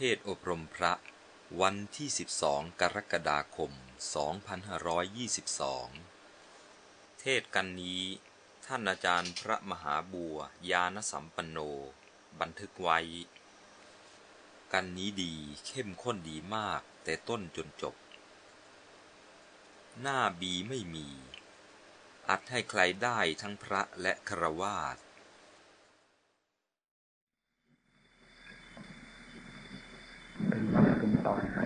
เทศอบรมพระวันที่ 12 กรกฎาคม 2522 เทศกันนี้ ท่านอาจารย์พระมหาบัวยานสัมปันโน บันทึกไว้ กันนี้ดีเข้มข้นดีมากแต่ต้นจนจบ หน้าบีไม่มี อัดให้ใครได้ทั้งพระและครวาส เป็นวัดเป็นตอนไป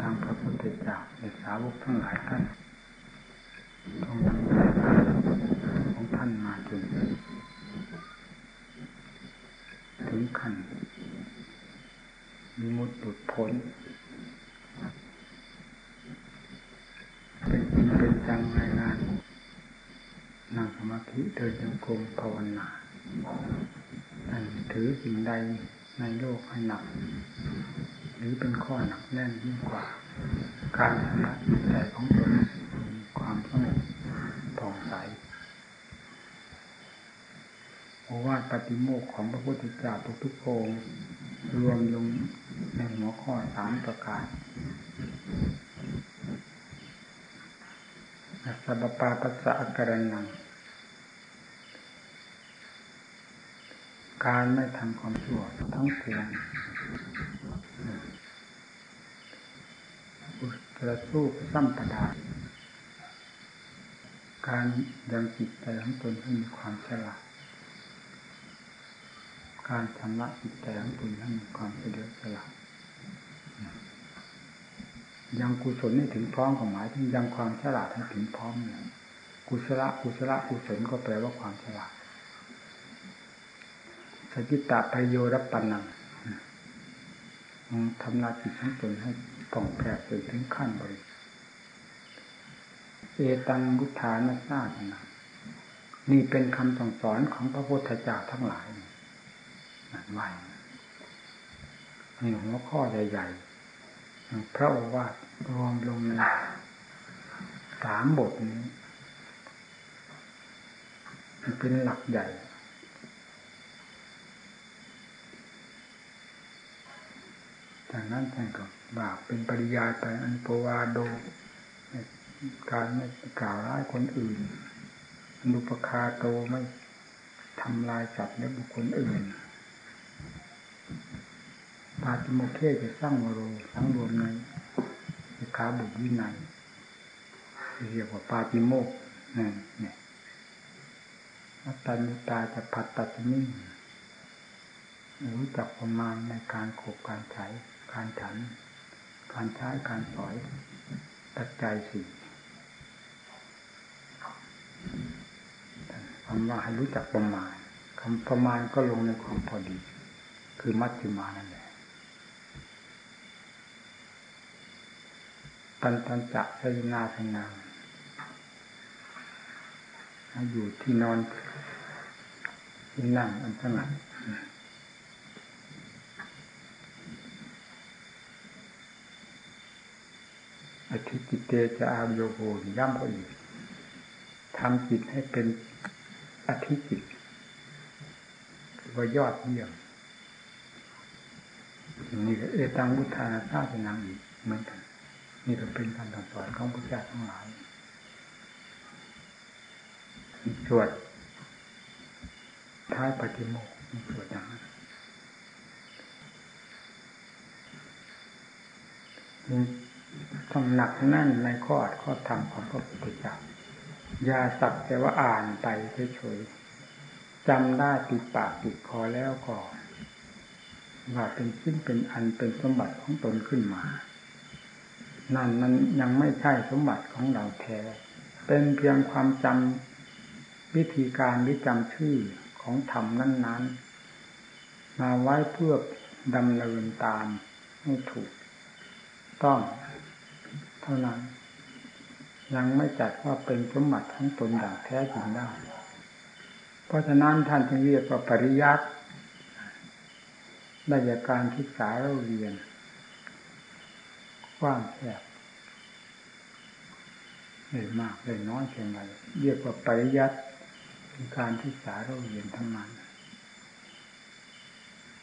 ทางพระพุทธเจ้าวกทั้งหลายท่านต้องนำของท่านมาจนถึงขั้นมีมุดหลุดพ้น เป็นจริงเป็นจังในงานนั่งสมาธิเดินจงกรมภาวนาท่านถือสิ่งใดในโลกให้หนัก หรือเป็นข้อหนักแน่นยิ่งกว่า การชำระจิตใจของตนมีความสงบผ่องใสโอวาทปฏิโมกของพระพุทธเจ้าทุกๆองค์รวมลงในหัวข้อสามประการสัพปาปัสสะการนัง การไม่ทำความชั่วทั้งปวง อุตรสู้ซ้ำประดา การยังจิตใจของตนให้มีความฉลาด การชำระจิตใจของตนให้มีความเฉลียวฉลาด ยังกุศลให้ถึงพร้อมของหมายถึงยังความฉลาดให้ถึงพร้อมเนี่ยกุศลกุศลกุศลก็แปลว่าความฉลาดสกิตาปโยรปันนังทำลายจิตของตนให้ ป่องแผ่ไปถึงขั้นบริเอตังบุทานาซาสนานี่เป็นคำสั่งสอนของพระพุทธเจ้าทั้งหลายนั่นไว้นี่หัวข้อใหญ่ๆพระโอวาทรวมลงในสามบทนี้นเป็นหลักใหญ่จากนั้นท่านก็ บาปเป็นปริยายไปอันโปวาโด การไม่กล่าวร้ายคนอื่นอนุปคาโตไม่ทำลายสัตว์และบุคคลอื่นปาติโมเคจะสร้างวโรทั้งรวมในขาบุตรวินัยเรียกว่าปาติโมกนี่เนี่ยอัตตานิตาจะผัดตัดนิ่งรู้จักประมาณในการขบการใช้การฉัน การใช้การสอยตัดใจสี่คำว่าให้รู้จักประมาณคำประมาณก็ลงในความพอดี คือมัชฌิมานั่นแหละตันตันจะสยนาสนางอยู่ที่นอนที่นั่งอันสงัด อธิจิเตจะอาโยโหย่ำก็อีกทำจิตให้เป็นอธิจิตว่ายอดเยี่ยมนี่ก็เอตังวุฒานาซาเป็นนางอีกเหมือนกัน นี่ก็เป็นการสอนของพระเจ้าทั้งหลายสวดท้ายปฏิโมกข์สวดอย่างนั้น ต้องหนักแน่นในข้ออัดข้อธรรมของพระพุทธเจ้าอย่าสักแต่ว่าอ่านไปเฉยๆจำได้ติดปากติดคอแล้วก็ว่าเป็นชิ้นเป็นอันเป็นสมบัติของตนขึ้นมา นั่นมันยังไม่ใช่สมบัติของเราแท้ เป็นเพียงความจำวิธีการหรือจำชื่อของธรรมนั้นๆ มาไว้เพื่อดำเนินตามให้ถูก ต้อง เท่านั้น ยังไม่จัดว่าเป็นสมบัติของตนอย่างแท้จริงได้ เพราะฉะนั้นท่านจึงเรียกว่าปริยัติได้จากการศึกษาเราเรียนกว้างแคบเลยมากเลยน้อยเพียงไรเรียกว่าปริยัติเป็นการศึกษาเราเรียนทั้งนั้น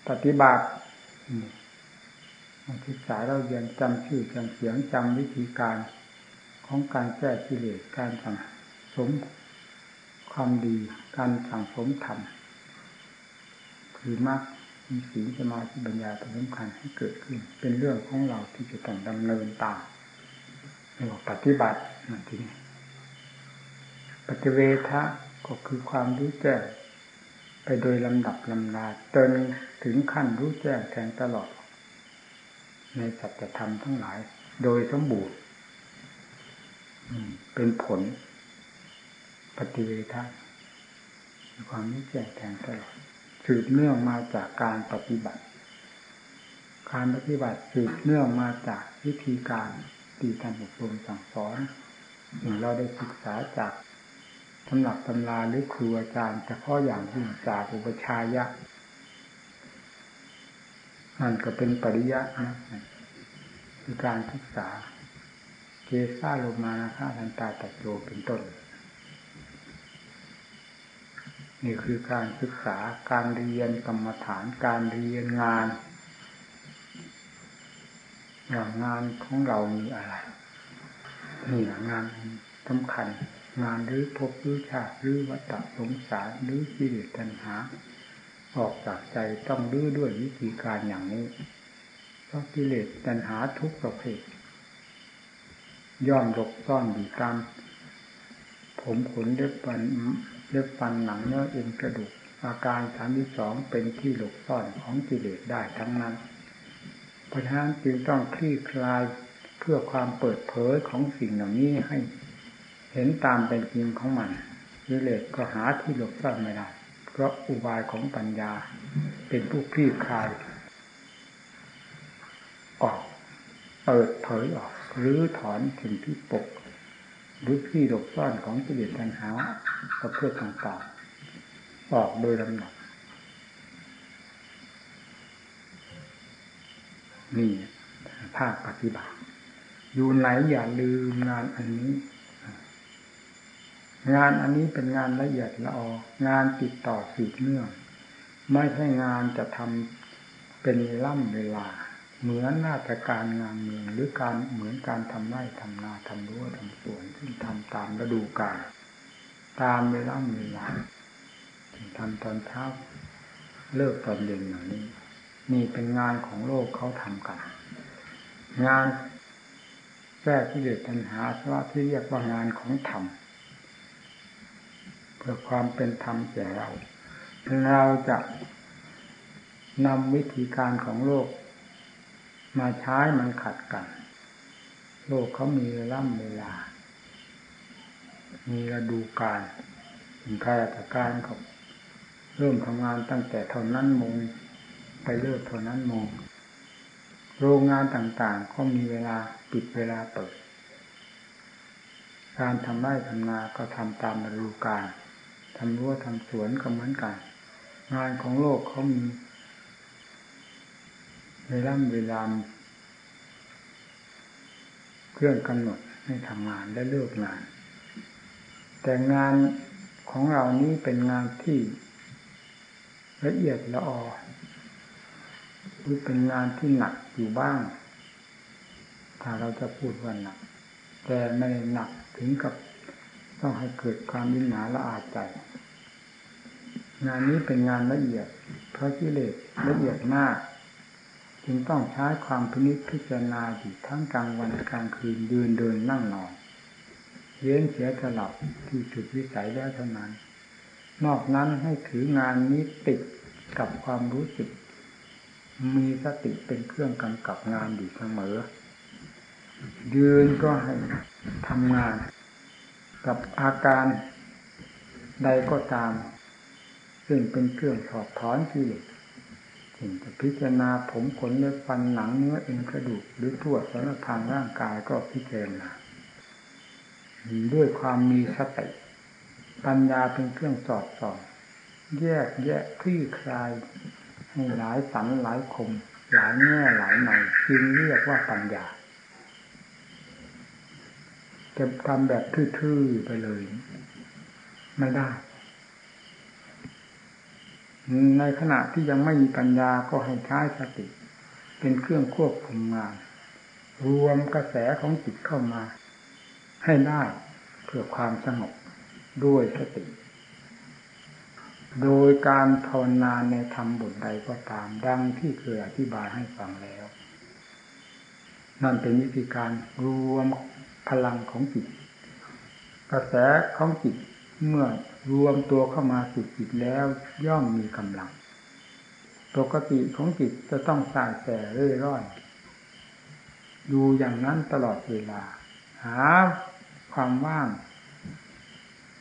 ปฏิบัติ ศึกษาเราเรียนจำชื่อจำเสียงจำวิธีการของการแก้กิเลสการสั่งสมความดีการสั่งสมธรรมคือมรรคมีศีลสมาธิปัญญาเป็นสำคัญให้เกิดขึ้น เป็นเรื่องของเราที่จะต้องดำเนินตามเรียกว่าปฏิบัตินั่นทีนี้ปฏิเวทะก็คือความรู้แจ้งไปโดยลำดับลำดาจนถึงขั้นรู้แจ้งแทงตลอด ในสัจธรรมทั้งหลาย โดยสมบูรณ์เป็นผล ปฏิเวทะความรู้แจ้งแทงตลอดสืบเนื่องมาจากการปฏิบัติ การปฏิบัติสืบเนื่องมาจากวิธีการตีท่านอบรมสั่งสอนอย่างเราได้ศึกษาจากตำหนักตำราหรือครูอาจารย์เฉพาะอย่างยิ่งจากอุปชายะ นั่นก็เป็นปริยะนะคือการศึกษาเกซ่าลมานะค่าทันตาตัดโจเป็นต้น นี่คือการศึกษาการเรียนกรรมฐานการเรียนงานอย่างงานของเรามีอะไรนี่งานสำคัญ งานหรือพบหรือชาติหรือวัฏสงสารหรือกิเลสตัณหา ออกจากใจต้องรื้อด้วยวิธีการอย่างนี้เพราะกิเลสตัณหาทุกประเภทย่อมหลบซ่อนอยู่ตาม ผมขนเล็บฟันเล็บฟันหนังเนื้อเอ็นกระดูก อาการสามที่สองเป็นที่หลบซ่อนของกิเลสได้ทั้งนั้นเพราะฉะนั้นจึงต้องคลี่คลายเพื่อความเปิดเผยของสิ่งเหล่านี้ให้ เห็นตามเป็นจริงของมันกิเลสก็หาที่หลบซ่อนไม่ได้ ราะอุบายของปัญญา เป็นผู้คลี่คลาย ออกเปิดเผยออกหรือถอนสิ่งที่ปก หรือที่หลบซ่อนของกิเลสตัณหาประเภทต่างๆ ออกโดยลำดับนี่ภาคปฏิบัติ อยู่ไหนอย่าลืมงานอันนี้ งานอันนี้เป็นงานละเอียดละอองานติดต่อสืบเนื่อง ไม่ใช่งานจะทำเป็นล่ำเวลา เหมือนหน้าตการงานเมืองหรือการเหมือนการทำไร่ทำนาทำรั้วทำสวนที่ทำตามฤดูกาลตามเวลาเวลาทำตอนเช้าเลิกตอนเย็นอย่างนี้นี่เป็นงานของโลกเขาทำกัน งานแก้ที่เดือดปัญหาสว่าที่เรียกว่างานของธรรม เพื่อความเป็นธรรมแก่เรา เราจะนำวิธีการของโลก มาใช้มันขัดกัน โลกเขามีร่ำเวลา มีฤดูกาลถึงข้าราชการเขาเริ่มทำงานตั้งแต่เท่านั้นมงไปเลิกเท่านั้นมง โรงงานต่างๆ ก็มีเวลาปิดเวลาเปิด การทำไร่ทำนาก็ทำตามฤดูกาล ทำรั้วทำสวนก็เหมือนกัน งานของโลกเขามีเวลาเวลาเครื่องกำหนดให้ทำงานและเลิกงาน แต่งานของเรานี้เป็นงานที่ละเอียดละออหรือเป็นงานที่หนักอยู่บ้าง ถ้าเราจะพูดว่าหนัก แต่ไม่หนักถึงกับต้องให้เกิดความวิหนาละอาใจ งานนี้เป็นงานละเอียด เพราะกิเลสละเอียดมาก จึงต้องใช้ความพินิจพิจารณาอยู่ทั้งกลางวันกลางคืนยืนเดินนั่งนอนเว้นเสียสลับที่จุดวิสัยแล้วเท่านั้น นอกนั้นให้ถืองานนี้ติดกับความรู้สึก มีสติเป็นเครื่องกำกับงานอยู่เสมอ ยืนก็ให้ทำงาน กับอาการใดก็ตาม ซึ่งเป็นเครื่องถอดถอนกิเลสจะพิจารณาผมขนเล็บฟันหนังเนื้อเอ็นกระดูกหรือทั่วสารพางร่างกายก็พิจารณาด้วยความมีสติปัญญาเป็นเครื่องสอดส่องแยกแยะคลี่คลายให้หลายสันหลายคม หลายแง่หลายในจึงเรียกว่าปัญญาจะทำแบบทื่อๆไปเลย ไม่ได้ ในขณะที่ยังไม่มีปัญญาก็ให้ใช้สติ เป็นเครื่องควบคุมงาน รวมกระแสของจิตเข้ามา ให้ได้เพื่อความสงบด้วยสติ โดยการภาวนาในธรรมบทใดก็ตามดังที่เคยอธิบายให้ฟังแล้ว นั่นเป็นวิธีการรวมพลังของจิต กระแสของจิต เมื่อรวมตัวเข้ามาสู่จิตแล้วย่อมมีกำลัง ปกติของจิตจะต้องสายแต่เรื่อยร่อนอยู่อย่างนั้นตลอดเวลา หาความว่าง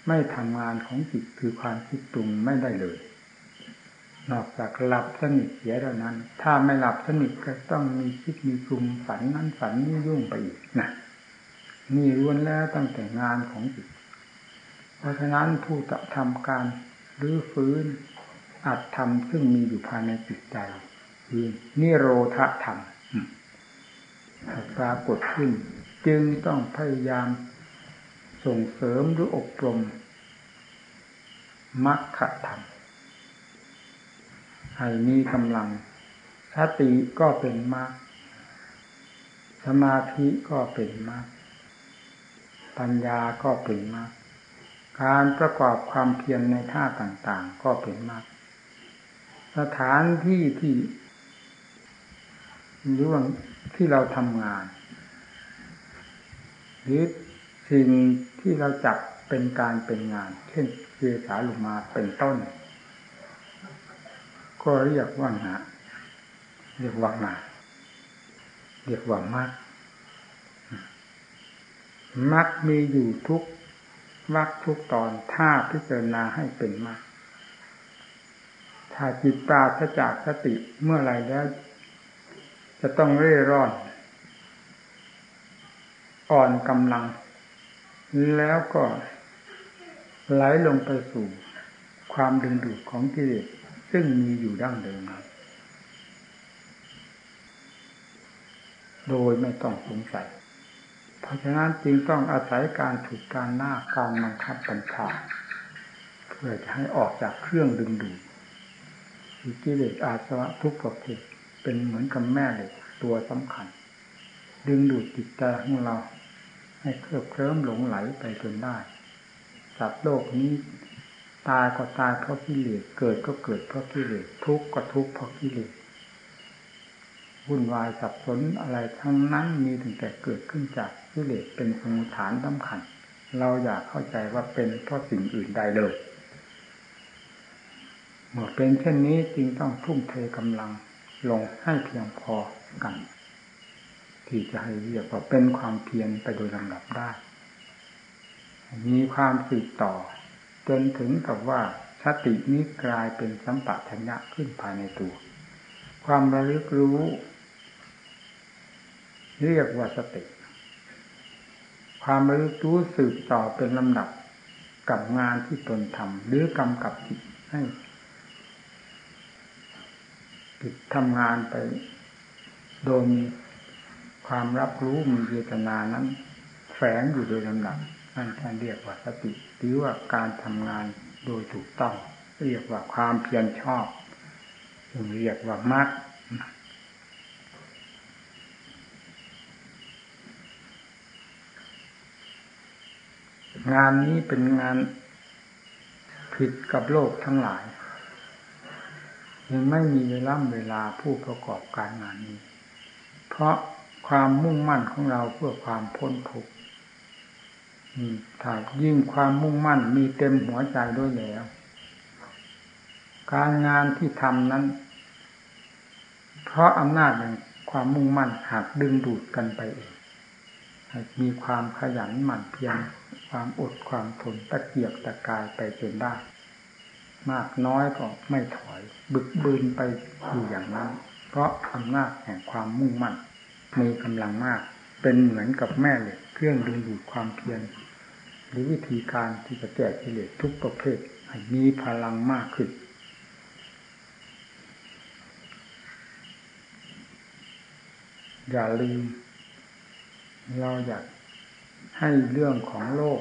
ไม่ทำงานของจิตคือความคิดปรุงไม่ได้เลย นอกจากหลับสนิทเสียเท่านั้น ถ้าไม่หลับสนิทก็ต้องมีคิดมีปรุงฝันนั้นฝันนี้ยุ่งไปอีกนะนี่ล้วนแล้วตั้งแต่งานของจิต เพราะฉะนั้นผู้จะทำการรื้อฟื้นอัดทำซึ่งมีอยู่ภายในจิตใจคือนิโรธธรรมปรากฏขึ้น จึงต้องพยายามส่งเสริมหรืออบรมมรรคธรรมให้มีกำลังสติก็เป็นมรรคสมาธิก็เป็นมรรคปัญญาก็เป็นมรรค การประกอบความเพียรในท่าต่างๆ ก็เป็นมาก สถานที่ที่หรือว่าที่เราทำงาน หรือสิ่งที่เราจับเป็นการเป็นงาน เช่นเกสาลุมาเป็นต้น ก็เรียกว่างาเรียกว่างานเรียกว่ามัดมัดมีอยู่ทุก วักทุกตอนถ้าพิจารณาให้เป็นมาก ถ้าจิตปราศจากสติเมื่อไรแล้ว จะต้องเร่ร่อน อ่อนกำลัง แล้วก็ไหลลงไปสู่ความดึงดูดของกิเลสซึ่งมีอยู่ดั้งเดิมโดยไม่ต้องสงสัย เพราะฉะนั้นจึงต้องอาศัยการถูกการหน้าการบังคับบัญชาเพื่อจะให้ออกจากเครื่องดึงดูดกิเลสอาสวะทุกประเภทเป็นเหมือนกับแม่เหล็กตัวสำคัญ ดึงดูดจิตใจของเรา ให้เคลิบเคลิ้มหลงไหลไปจนได้สัตว์โลกนี้ตายก็ตายเพราะกิเลสเกิดก็เกิดเพราะกิเลสทุกข์ก็ทุกข์เพราะกิเลสวุ่นวายสับสนอะไรทั้งนั้นมีถึงแต่เกิดขึ้นจาก กิเลสเป็นสมุฐานสำคัญ เราอยากเข้าใจว่าเป็นเพราะสิ่งอื่นใดเลยเมื่อเป็นเช่นนี้จึงต้องทุ่มเทกำลังลงให้เพียงพอกัน ที่จะให้เรียกว่าเป็นความเพียรไปโดยลำดับได้ มีความสืบต่อ จนถึงกับว่าสตินี้กลายเป็นสัมปชัญญะขึ้นภายในตัว ความระลึกรู้ เรียกว่าสติ ความรู้รู้สืบต่อเป็นลำดับกับงานที่ตนทำหรือกำกับจิตให้จิตทำงานไปโดยมีความรับรู้มีเจตนานั้น แฝงอยู่โดยลำดับนั่นท่านเรียกว่าสติหรือว่าการทำงานโดยถูกต้อง เรียกว่าความเพียรชอบเรียกว่ามรรค งานนี้เป็นงานผิดกับโลกทั้งหลายยังไม่มีเวลาเวลาผู้ประกอบการงานนี้ เพราะความมุ่งมั่นของเราเพื่อความพ้นทุกข์ถ้ายิ่งความมุ่งมั่นมีเต็มหัวใจด้วยแล้ว การงานที่ทำนั้น เพราะอำนาจแห่งความมุ่งมั่นหากดึงดูดกันไปเองมีความขยันหมั่นเพียร ความอดความทนตะเกียกตะกายไปจนได้ มากน้อยก็ไม่ถอย บึกบืนไปอยู่อย่างนั้น เพราะอำนาจแห่งความมุ่งมั่นมีกำลังมาก เป็นเหมือนกับแม่เหล็กเครื่องดึงดูดความเพียรหรือวิธีการที่จะแก้กิเลสทุกประเภทให้มีพลังมากขึ้น อย่าลืมเราอยาก ให้เรื่องของโลก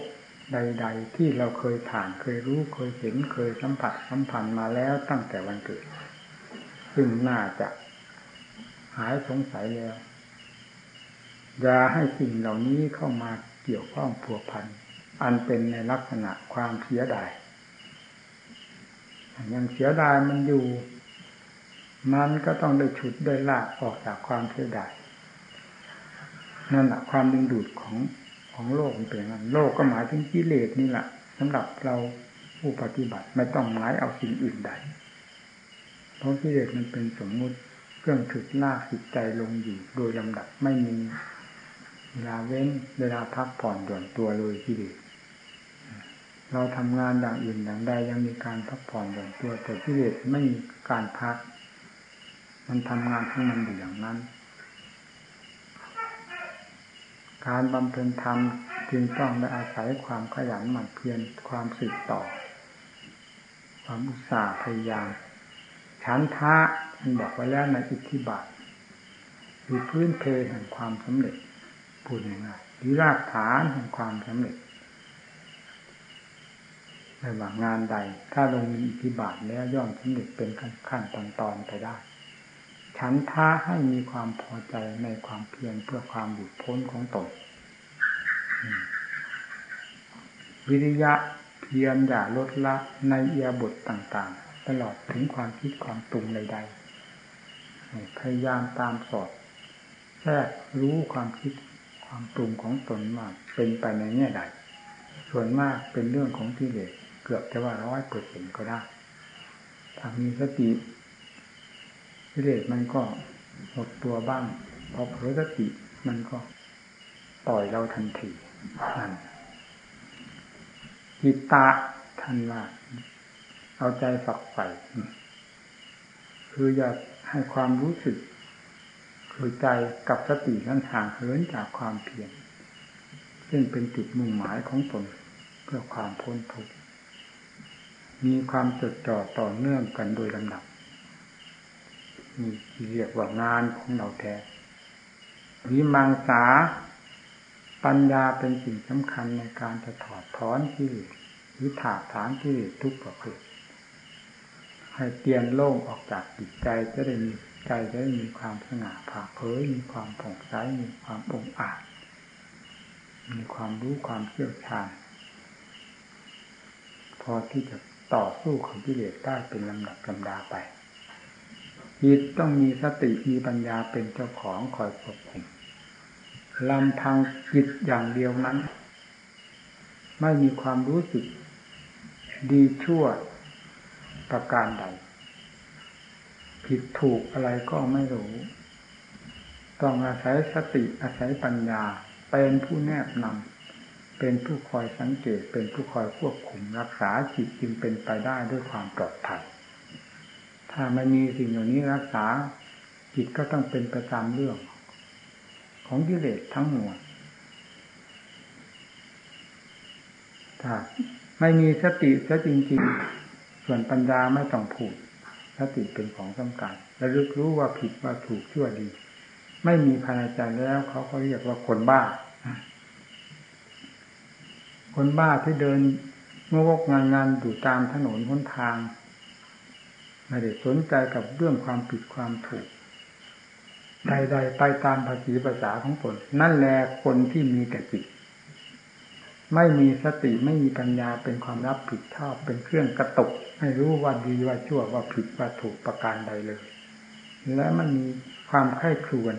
ใด ๆ ที่เราเคยผ่านเคยรู้เคยเห็นเคยสัมผัสสัมพันธ์มาแล้วตั้งแต่วันเกิด ซึ่งน่าจะหายสงสัยแล้วอย่าให้สิ่งเหล่านี้เข้ามาเกี่ยวข้องผัวพันอันเป็นในลักษณะความเสียดายยังเสียดายมันอยู่ มันก็ต้องได้ฉุดได้ลากออกจากความเสียดายนั่นแหละความดึงดูดของ ของโลกมันเป็นนั้นโลกก็หมายถึงกิเลสนี่แหละสำหรับเราผู้ปฏิบัติไม่ต้องหมายเอาสิ่งอื่นใด เพราะกิเลสมันเป็นสมมุติเครื่องฉุดลากจิตใจลงอยู่โดยลำดับไม่มีเวลาเว้นเวลาพักผ่อนหย่อนตัวเลยกิเลสเราทำงานอย่างอื่นอย่างใดยังมีการพักผ่อนหย่อนตัวแต่กิเลสไม่มีการพัก มันทำงานของมันอยู่อย่างนั้น การบำเพ็ญธรรมจึงต้องได้อาศัยความขยันหมั่นเพียรความสืบต่อ ความอุตสาห์พยายามฉันทะมันบอกไว้แล้วในอิทธิบาทคือพื้นเพแห่งความสำเร็จพูดง่ายๆหรือรากฐานแห่งความสำเร็จในว่างานใด ถ้าลงมีอิทธิบาทแล้วย่อมสำเร็จเป็นขั้นตอนตอนไปได้ ฉันท้าให้มีความพอใจในความเพียรเพื่อความหลุดพ้นของตนวิริยะเพียรอย่าลดละในเอียบทต่างๆ ตลอดถึงความคิดความตุงใดๆพยายามตามสอดแทรกรู้ความคิดความปรุงของตนมาเป็นไปในแง่ใด ส่วนมากเป็นเรื่องของกิเลสเกือบจะว่าร้อยเปอร์เซ็นก็ได้ถ้ามีสติ กิเลสมันก็หดตัวบ้าง พอเผลอสติมันก็ต่อยเราทันทีนั่นจิตตะทันว่า เอาใจฝักใฝ่คืออยากให้ความรู้สึก คือใจกับสตินั้นห่างเหินจากความเพียรซึ่งเป็นจุดมุ่งหมายของตนเพื่อความพ้นทุกข์มีความจดจ่อต่อเนื่องกันโดยลำดับ นี่เรียกว่างานของเราแท้วิมังสา ปัญญาเป็นสิ่งสำคัญในการจะถอดถอนที่หรือถากถางที่ทุกประเภทให้เตียนโล่งออกจากจิตใจจะได้มีใจจะได้มีความสง่าผ่าเผยมีความผ่องใสมีความองอาจ มีความรู้ความเชี่ยวชาญพอที่จะต่อสู้ของกิเลสได้เป็นลำดับลำดาไป จิตต้องมีสติมีปัญญาเป็นเจ้าของคอยควบคุมลำพังจิตอย่างเดียวนั้น ไม่มีความรู้สึก ดีชั่วประการใด ผิดถูกอะไรก็ไม่รู้ ต้องอาศัยสติอาศัยปัญญาเป็นผู้แนบนำเป็นผู้คอยสังเกตเป็นผู้คอยควบคุมรักษาจิตจึงเป็นไปได้ด้วยความปลอดภัย ถ้าไม่มีสิ่งเหล่านี้รักษาจิตก็ต้องเป็นประจำเรื่อง ของกิเลสทั้งหมวถ้าไม่มีสติซะจริง ๆ ส่วนปัญญาไม่ต้องผูดสติเป็นของสำคัญและรึกรู้ว่าผิดว่าถูกชั่วดี ไม่มีภายในใจแล้วเขาก็เรียกว่าคนบ้า คนบ้าที่เดินงวกงานงานอยู่ตามถนนหนทาง ไม่ได้สนใจกับเรื่องความผิดความถูกใดๆไปตามภาษีภาษาของตนนั่นแหละคนที่มีแต่จิต ไม่มีสติไม่มีปัญญาเป็นความรับผิดชอบเป็นเครื่องกระตกให้รู้ว่าดีว่าชั่วว่าผิดว่าถูกประการใดเลย และมันมีความไข้ครวน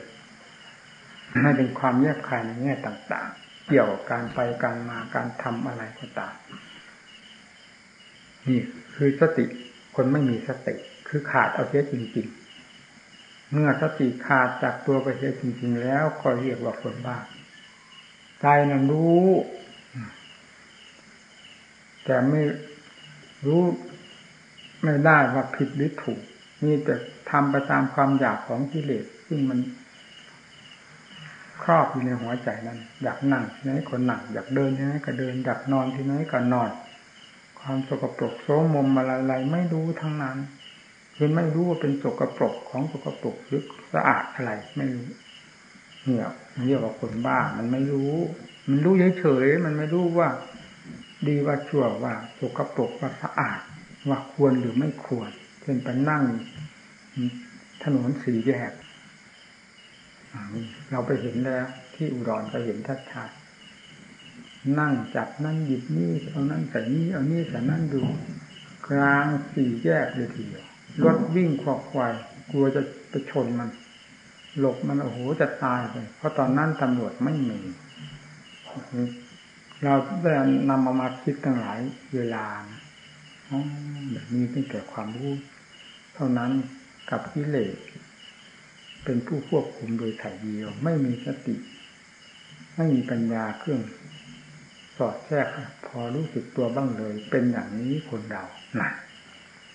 ไม่เป็นความแยบคายในแง่ต่างๆ เกี่ยวกับการไปการมาการทำอะไรก็ตามนี่คือสติ คนไม่มีสติ คือขาดเอาเสียจริงๆ เมื่อสติขาดจากตัวไปเสียจริง ๆ แล้วก็เรียกว่าคนบ้าใจนั้นรู้แต่ไม่รู้ไม่ได้ว่าผิดหรือถูกมีแต่ทำไปตามความอยากของกิเลสซึ่งมันครอบอยู่ในหัวใจนั้น อยากนั่งที่ไหนก็นั่งอยากเดินที่ไหนก็เดินอยากนอนที่ไหนก็นอน ความสกปรกโสมมอะไรๆไม่รู้ทั้งนั้นคือไม่รู้ว่าเป็นสกปรกของสกปรกหรือสะอาดอะไรไม่รู้เนี่ยเรียกว่าคนบ้ามันไม่รู้ มันรู้เฉยๆมันไม่รู้ว่า ดีว่าชั่วว่าสกปรกว่าสะอาด ว่าควรหรือไม่ควรเช่นไปนั่ง ถนนสีแยกเราไปเห็นแล้ว ที่อุดรไปเห็นชัด นั่งจับนั่นหยิบนี่เอานั่นใส่นี่เอานี่ใส่นั่นดู กลางสี่แยกเลยทีเดียวรถวิ่งขวอกควายกลัวจะไปชนมัน หลบมันโอ้โหจะตายไปเพราะตอนนั้นตำรวจไม่มีเราได้นำมามาคิดตั้งหลายเวลาแบบนี้เป็นแก่ความรู้ เท่านั้นกับกิเลสเป็นผู้ควบคุมโดยถ่ายเดียว ไม่มีสติ ไม่มีปัญญาเครื่อง สอดแทรกพอรู้สึกตัวบ้างเลย เป็นอย่างนี้คนเรานั่น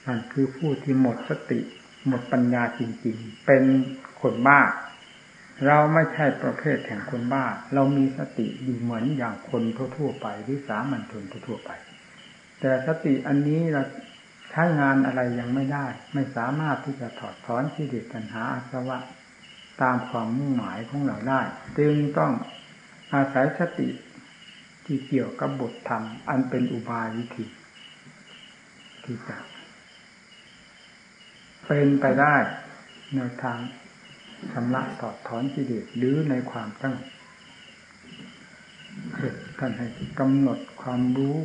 นั่นคือผู้ที่หมดสติ หมดปัญญาจริง ๆ เป็นคนบ้า เราไม่ใช่ประเภทแห่งคนบ้า เรามีสติอยู่เหมือนอย่างคนทั่วๆไปหรือสามัญชนทั่วๆไป แต่สติอันนี้เราใช้งานอะไรยังไม่ได้ ไม่สามารถที่จะถอดถอนที่เด็ดปัญหาอาสวะ ตามความมุ่งหมายของเราได้ จึงต้องอาศัยสติ ที่เกี่ยวกับบทธรรม อันเป็นอุบายวิธีที่จะเป็นไปได้ในทางชำระถอดถอนกิเลสหรือในความตั้งท่านให้กำหนดความรู้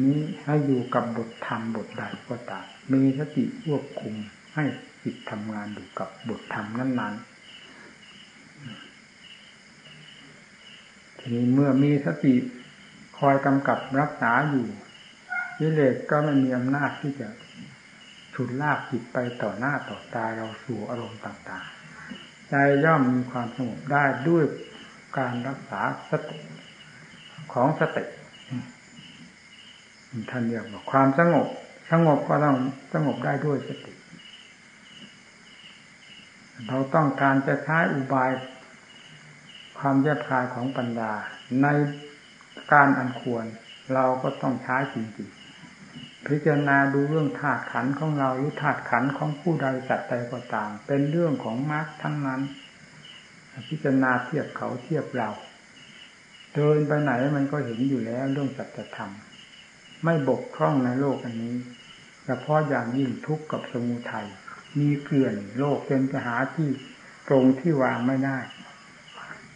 นี้ให้อยู่กับบทธรรมบทใดก็ตามมีสติควบคุมให้จิตทำงานอยู่กับบทธรรมนั้นๆ นี้เมื่อมีสติคอยกำกับรักษาอยู่วิเลสก็ไม่มีอำนาจที่จะฉุดลากจิตไปต่อหน้าต่อตาเราสู่อารมณ์ต่างๆ ใจย่อมมีความสงบได้ด้วยการรักษาสติของสติท่านเรียกว่าความสงบ สงบก็ต้องสงบได้ด้วยสติ เราต้องการจะใช้อุบาย ความแยบคายของปัญญาในการอันควร เราก็ต้องใช้จริงๆพิจารณาดูเรื่องธาตุขันของเราหรือธาตุขันของผู้ใดสัตว์ใดก็ตาม เป็นเรื่องของมรรคทั้งนั้น พิจารณาเทียบเขาเทียบเรา เดินไปไหนมันก็เห็นอยู่แล้วเรื่องสัจธรรม ไม่บกพร่องในโลกอันนี้เฉพาะอย่างยิ่งทุกข์กับสมุทัยมีเกลื่อนโลกเป็นไปหาที่ตรงที่วางไม่ได้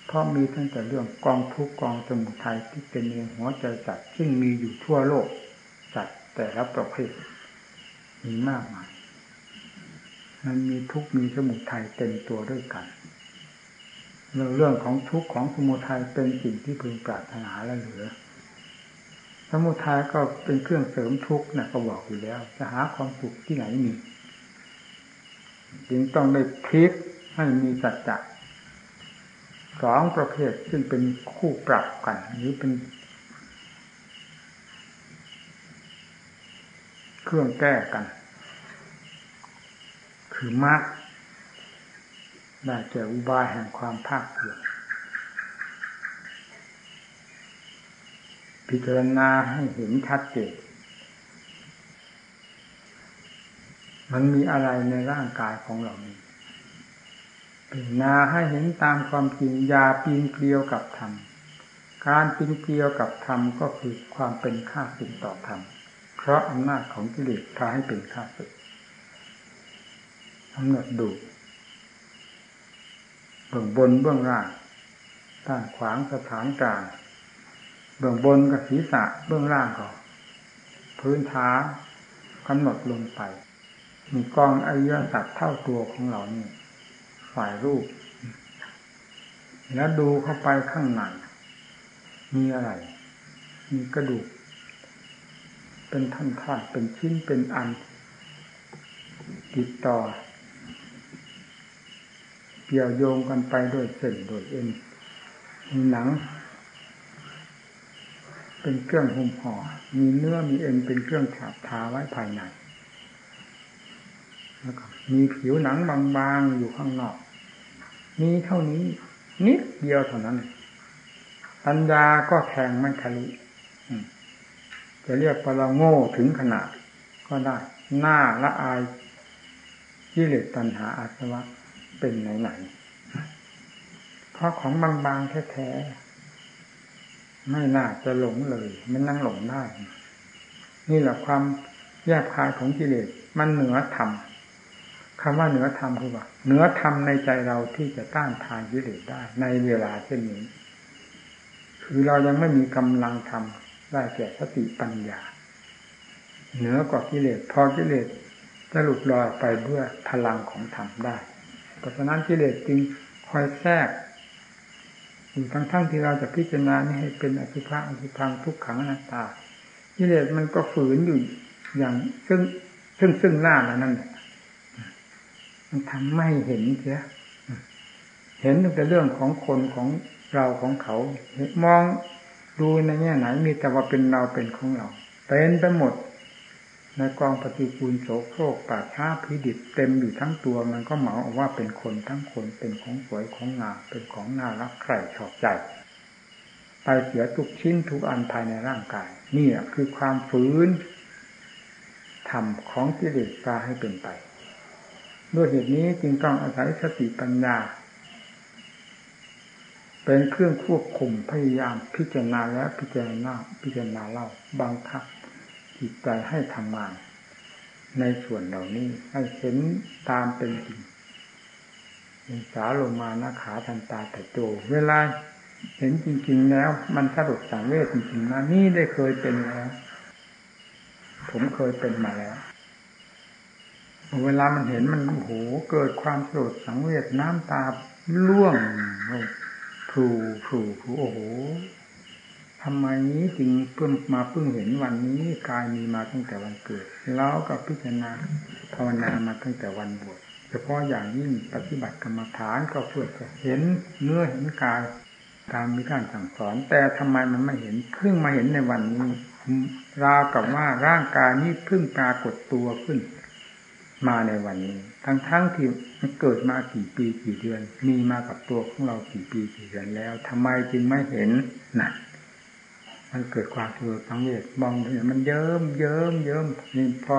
เพราะมีตั้งแต่เรื่องกองทุกกองสมุทัยที่เป็นเองหัวใจจัดซึ่งมีอยู่ทั่วโลกจัดแต่ละประเภทมีมากมายมันมีทุกมีสมุทัยเต็มตัวด้วยกัน เรื่องของทุกข์ของสมุทัยเป็นสิ่งที่พึงปรารถนาและเหลือ สมุทัยก็เป็นเครื่องเสริมทุกข์นะก็บอกอยู่แล้ว จะหาความสุขที่ไหนมีจึงต้องได้พลิกให้มีสัจจะ สองประเภทซึ่งเป็นคู่ปรับกันหรือเป็น เครื่องแก้กัน คือมรรคได้แก่อุบายแห่งความภาคเพียรพิจารณาให้เห็นชัดเจนมันมีอะไรในร่างกายของเรานี้ พิจาให้เห็นตามความจริงยาปีนเกลียวกับธรรม การปีนเกลียวกับธรรมก็คือความเป็นข้าศึกต่อธรรม เพราะอำนาจของกิเลสพาให้เป็นข้าศึกกำหนดดูเบื้องบนเบื้องล่างด้านขวางสถานกลางเบื้องบนกับศีรษะเบื้องล่างก็พื้นท้ากำหนดลงไปมีกองอริยสัจเท่าตัวของเรานี่ ฝ่ายรูป แล้วดูเข้าไปข้างในมีอะไร มีกระดูก เป็นท่อนท่อนเป็นชิ้นเป็นอัน ติดต่อ เกี่ยวโยงกันไปโดยเส้นโดยเอ็นมีหนัง เป็นเครื่องหุ้มห่อ มีเนื้อมีเอ็นเป็นเครื่องฉาบทาไว้ภายในแล้วก็มีผิวหนังบางๆอยู่ข้างนอก มีเท่านี้ นิดเดียวเท่านั้นปัญญาก็แทงไม่ทะลุจะเรียกว่าเราโง่ถึงขนาด ก็ได้หน้าละอายที่เหลือตัณหาอาสวะเป็นไหนๆเพราะของบางๆแท้ๆไม่น่าจะหลงเลย มันนั่งหลงได้ นี่แหละความแยกคายของกิเลสมันเหนือธรรม คำว่าเหนือธรรมคือว่าเหนือธรรมในใจเราที่จะต้านทานกิเลสได้ในเวลาเช่นนี้ คือเรายังไม่มีกำลังทำได้แก่สติปัญญา เหนือกว่ากิเลสพอกิเลสจะหลุดลอยไปด้วยพลังของธรรมได้เพราะฉะนั้นกิเลสจึงคอยแทรกอยู่ทั้งๆทที่เราจะพิจารณานี่ให้เป็นอสุภะอสุพังทุกขังอนัตตากิเลสมันก็ฝืนอยู่อย่างซึ่งซึ่งซึ่งหน้าล้วนั่นแหละ มันทำไม่เห็นเสียเห็นแต่เรื่องของคนของเราของเขา มองดูในแง่ไหนมีแต่ว่าเป็นเราเป็นของเราเป็นไปหมด ในกองปฏิกูลโสโครกป่าช้าพิดิบเต็มอยู่ทั้งตัวมันก็เหมาออกว่าเป็นคนทั้งคนเป็นของสวยของงามเป็นของน่ารักใคร่ชอบใจไปเสียทุกชิ้นทุกอันภายในร่างกายนี่คือความฝืนธรรมของกิเลสพาให้เป็นไป ด้วยเหตุนี้จึงต้องอาศัยสติปัญญา เป็นเครื่องควบคุมพยายามพิจารณาและพิจารณาพิจารณาเล่าบังคับจิตใจให้ทำงาน ในส่วนเหล่านี้ให้เห็นตามเป็นจริงเป็นสาลงมานาขาทันตาแต่โจเวลาเห็นจริง ๆ แล้ว มันสะดุดสังเวชจริงๆนะนี่ได้เคยเป็นแล้ว ผมเคยเป็นมาแล้ว เวลามันเห็นมันโอ้โหเกิดความโกรธสังเวชน้ำตาล่วงผูผูผูโอ้โหทำไมนี้จึงเพิ่งมาเพิ่งเห็นวันนี้กายมีมาตั้งแต่วันเกิด แล้วกับพิจารณาภาวนามาตั้งแต่วันบวชเฉพาะอย่างยิ่งปฏิบัติกรรมฐานก็เพื่อจะเห็นเนื้อเห็นกายตามมีการสั่งสอน แต่ทำไมมันไม่เห็นเพิ่งมาเห็นในวันนี้ราวกับว่าร่างกายนี้เพิ่งปรากฏตัวขึ้น มาในวันนี้ ทั้งๆทที่มันเกิดมากี่ปีกี่เดือน มีมากับตัวของเรากี่ปีกี่เดือนแล้วทำไมจึงไม่เห็นนะมันเกิดความสลดสังเวชมองเห็นมันเยิ้มเยิ้มเยิ้มนี่พอ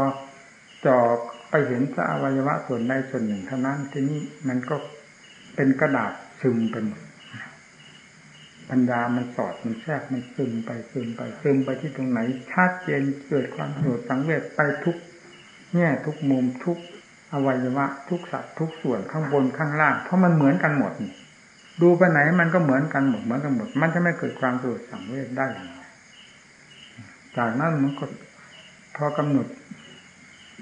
จอกไปเห็นพระอวัยวะส่วนใดส่วนหนึ่งเท่านั้นทีนี้มันก็เป็นกระดาษซึมไปหมดปัญญามันสอดมันแทรกมันซึมไปซึมไปซึมไปที่ตรงไหนชัดเจนเกิดความโกรธสังเวชไปทุก แง่ทุกมุมทุกอวัยวะ ทุกสัตว์ทุกส่วนข้างบนข้างล่าง เพราะมันเหมือนกันหมดดูไปไหนมันก็เหมือนกันหมดเหมือนกันหมด มันจะไม่เกิดความโกรสังเวชได้อย่างไรจากนั้นมันก็พอกำหนด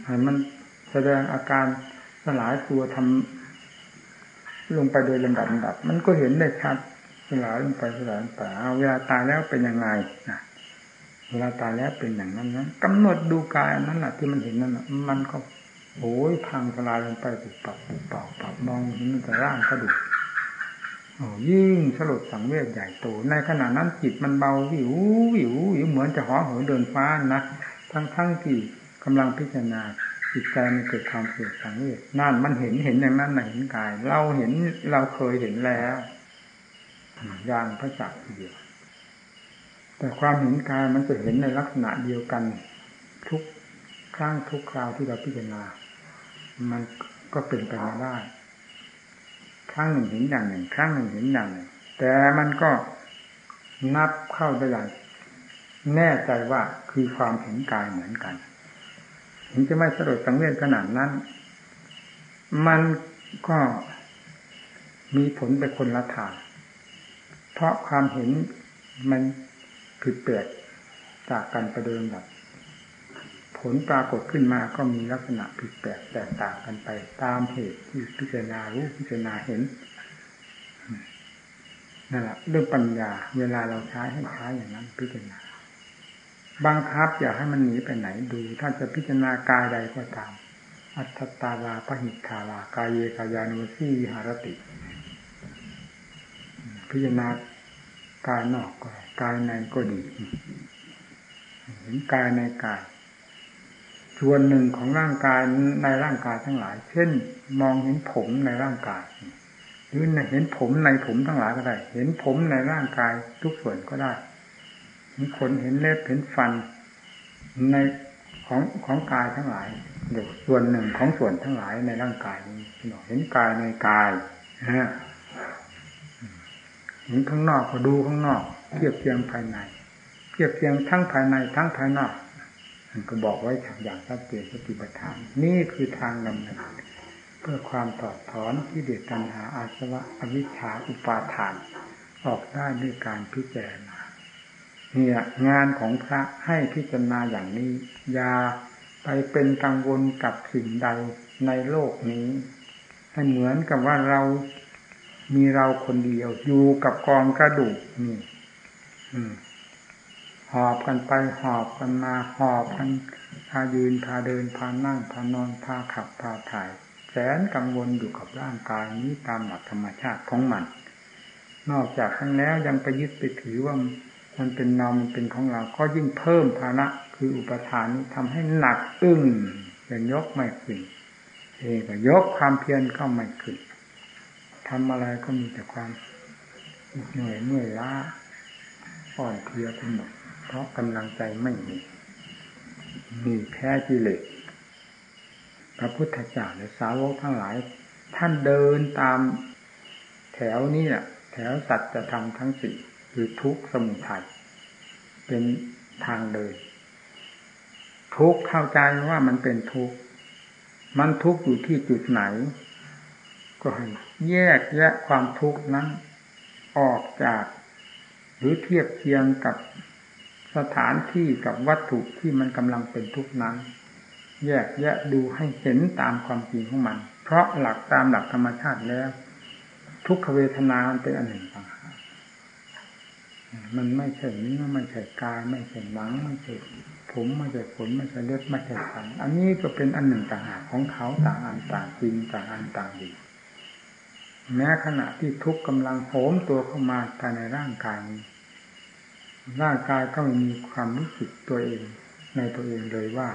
ให้มันแสดงอาการสลายตัวทำลงไปโดยลำดับลำดับ มันก็เห็นได้ชัดสลายลงไปสลายลงไปเอาเวลาตายแล้วเป็นยังไงนะ เวลาตายแล้วเป็นอย่างนั้นนะกำหนดดูกายนั้นแหละที่มันเห็นนั่นแหะมันก็โอ้ยพังสลายลงไปปุบปับปุบปับปับมองเห็นแต่ร่างกระดูกโอ้ยิ่งสลดสังเวชใหญ่โต ในขณะนั้นจิตมันเบาวิววิววิวเหมือนจะห่อเหินเดินฟ้านะทั้งทั้งที่กำลังพิจารณาจิตใจมันเกิดความเกิดสังเวชนั่นมันเห็นเห็นอย่างนั้นไหนเห็นกาย เราเห็นเราเคยเห็นแล้วอย่างพระจักรเดียว แต่ความเห็นกายมันจะเห็นในลักษณะเดียวกันทุกครั้งทุกคราวที่เราพิจารณา มันก็เป็นไปมาได้ ครั้งหนึ่งเห็นอย่างหนึ่ง ครั้งหนึ่งเห็นอย่างหนึ่ง แต่มันก็นับเข้าได้อย่างแน่ใจว่าคือความเห็นกายเหมือนกันถึงจะไม่สลดสังเวชขนาดนั้น มันก็มีผลไปคนละทาง เพราะความเห็นมัน ผิดแปลกจากกันประเดิมแบบผลปรากฏขึ้นมาก็มีลักษณะผิดแปลกแตกต่างกันไป ตามเหตุที่พิจารณารู้พิจารณาเห็นนั่นแหละเรื่องปัญญา เวลาเราใช้ให้ใช้อย่างนั้นพิจารณาบังคับอย่าให้มันหนีไปไหนดู ถ้าจะพิจารณากายใดก็ตาม อัตตาลาปหิทาวากายเยกายานุสีวิหารติ พิจารณากายนอกก็ กายในก็ดีเห็นกายในกายส่วนหนึ่งของร่างกายในร่างกายทั้งหลาย เช่น มองเห็นผมในร่างกายหรือเห็นผมในผมทั้งหลายก็ได้ เห็นผมในร่างกายทุกส่วนก็ได้เห็นขนเห็นเล็บเห็นฟันในของของกายทั้งหลายเดี๋ยวส่วนหนึ่งของส่วนทั้งหลายในร่างกายนี้เห็นกายในกายนะเห็นข้างนอกก็ดูข้างนอกเทียบเทียงภายใน เทียบเทียงทั้งภายในทั้งภายนอกมันก็บอกไว้อย่างชัดเจนสติปัฏฐาน นี่คือทางดำเนินพื่อความถอดถอนที่เดชตัณหาอาสวะอวิชชาอุปาทาน ออกได้ด้วยการพิจารณาเนี่ยงานของพระให้พิจารณาอย่างนี้ อย่าไปเป็นกังวลกับสิ่งใดในโลกนี้ ให้เหมือนกับว่าเรามีเราคนเดียวอยู่กับกองกระดูกนี่ หอบกันไปหอบกันมาหอบกันพายืนพาเดินพานั่งพานอนพาขับพาถ่าย แสนกังวลอยู่กับร่างกายนี้ตามหลักธรรมชาติของมัน นอกจากทั้งแล้วยังไปยึดไปถือว่ามันเป็นเรามันเป็นของเรา ก็ยิ่งเพิ่มภาระคืออุปทานนี้ทำให้หนักอึ้งยังยกไม่ขึ้นเองก็ยกความเพียรก็ไม่ขึ้นทำอะไรก็มีแต่ความเหนื่อยเมื่อยล้า อ่อนเพลียไปหมดเพราะกำลังใจไม่มีมีแพ้กิเลสพระพุทธเจ้าและสาวกทั้งหลาย ท่านเดินตามแถวนี้แหละแถวสัจธรรมทั้งสี่คือทุกสมุทัยเป็นทางเดิน ทุกเข้าใจว่ามันเป็นทุกมันทุกอยู่ที่จุดไหน ก็ให้แยกแยะความทุกข์นั้น ออกจาก หรือเทียบเคียงกับสถานที่กับวัตถุที่มันกำลังเป็นทุกนั้น แยกแยะดูให้เห็นตามความจริงของมัน เพราะหลักตามหลักธรรมชาติแล้ว ทุกขเวทนามันเป็นอันหนึ่งต่างหากมันไม่ใช่เนื้อไม่ใช่กายไม่ใช่หนังไม่ใช่ผมไม่ใช่ขนไม่ใช่เลือดไม่ใช่ฟันอันนี้ก็เป็นอันหนึ่งต่างหากของเขาต่างอันต่างจริงต่างอันต่างดี แม้ขณะที่ทุกกำลังโหมตัวเข้ามาภายในร่างกายร่างกายก็มีความรู้สึกตัวเอง ในตัวเองเลยว่า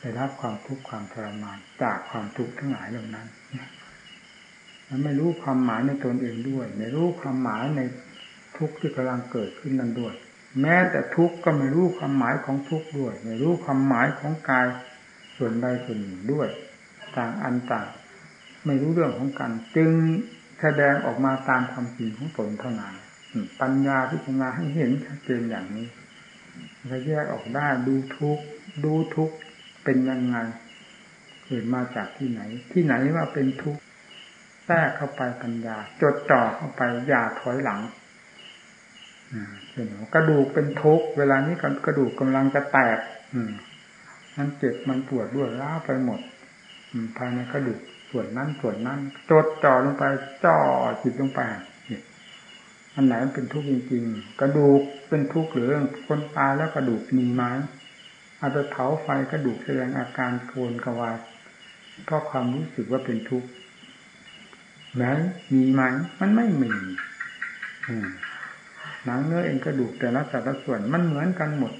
ได้รับความทุกข์ความทรมานจากความทุกข์ทั้งหลายเหล่านั้นมันไม่รู้ความหมายในตนเองด้วย ไม่รู้ความหมายในทุกข์ที่กำลังเกิดขึ้นนั้นด้วย แม้แต่ทุกข์ก็ไม่รู้ความหมายของทุกข์ด้วย ไม่รู้ความหมายของกายส่วนใดส่วนหนึ่งด้วย ต่างอันต่าง ไม่รู้เรื่องของกัน จึงแสดงออกมาตามความจริงของตนเท่านั้นปัญญาพิจารณาให้เห็นชัดเจนอย่างนี้จะแยกออกได้ดูทุกดูทุกเป็นยังไงเกิดมาจากที่ไหน ที่ไหนว่าเป็นทุกข์แทรกเข้าไปปัญญา จดจ่อเข้าไปอย่าถอยหลังเห็นกระดูกเป็นทุกข์เวลานี้กระดูกกำลังจะแตก อืมมันเจ็บมันปวดด้วยล้าไปหมดภายในกระดูก ส่วนนั้นส่วนนั้นจดจ่อลงไปจ่อจิตลงไปอันไหนมันเป็นทุกข์จริงๆ กระดูกเป็นทุกข์หรือคนตายแล้วกระดูกมีไหมเอาไปเผาไฟกระดูกแสดงอาการโกนกวายเพราะความรู้สึกว่าเป็นทุกข์ไหนมีไหมมันไม่มีหนังเนื้อเองกระดูกแต่ละสัดส่วนมันเหมือนกันหมด